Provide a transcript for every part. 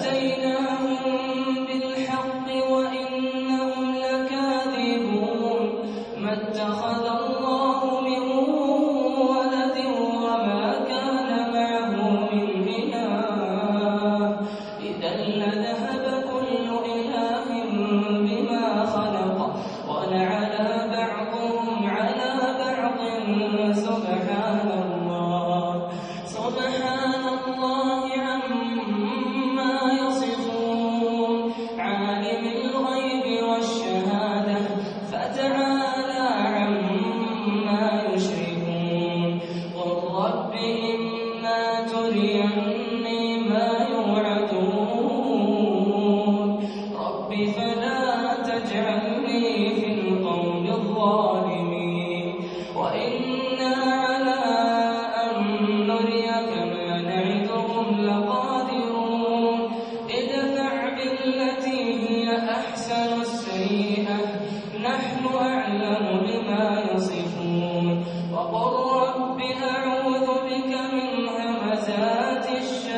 وأتينا وَذَاتِ الشَّمْسِ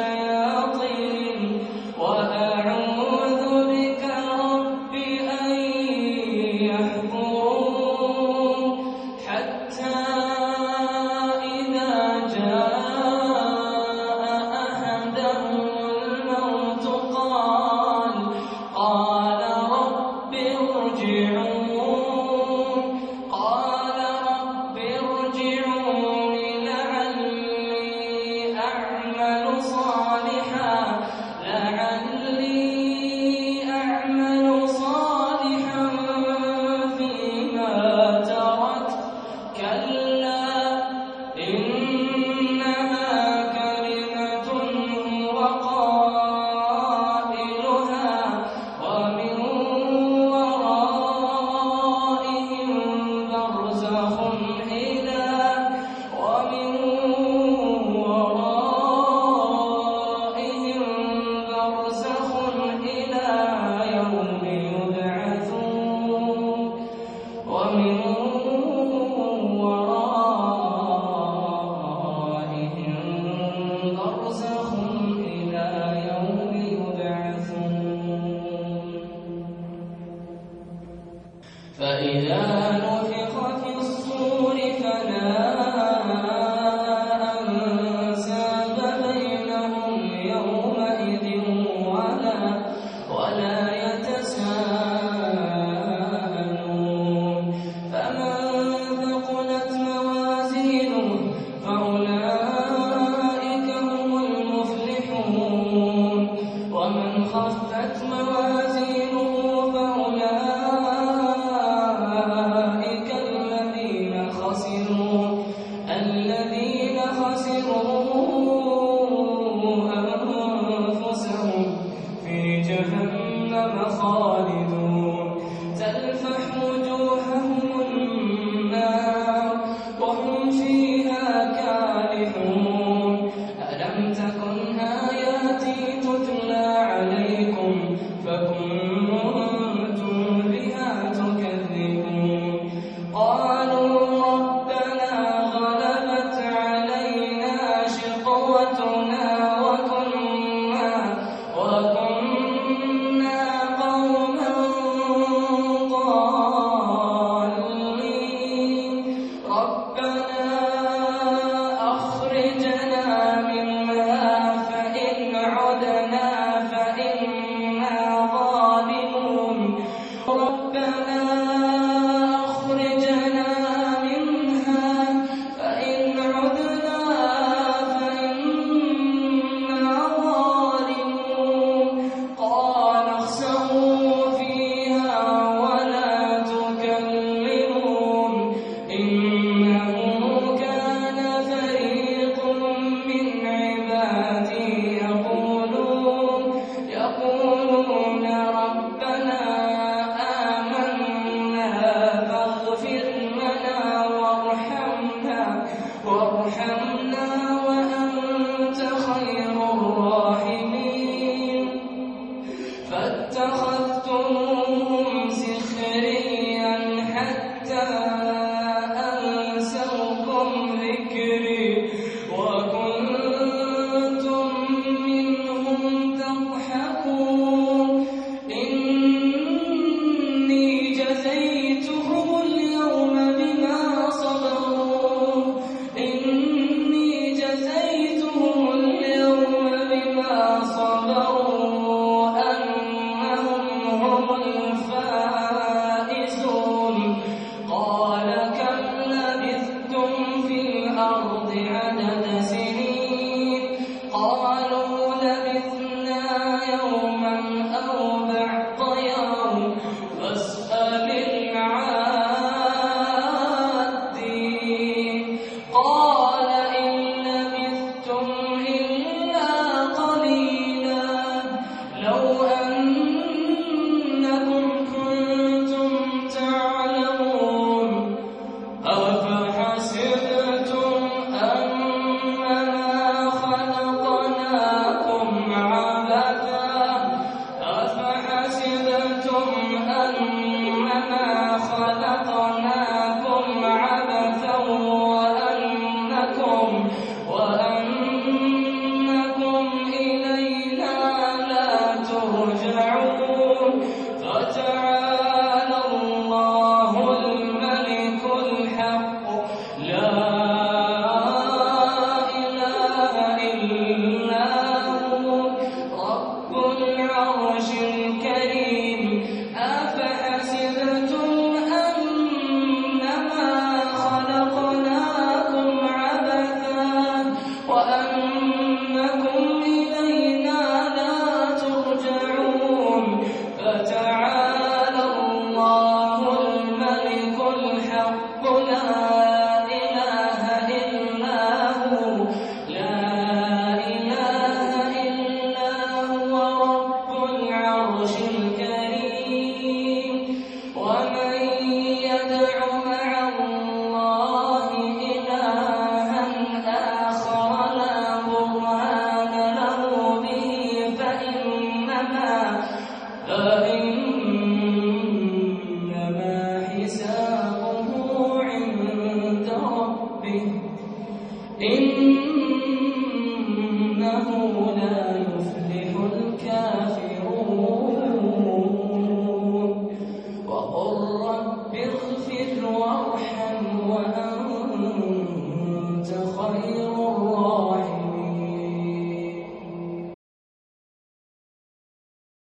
فإذا نفخ في الصور فلا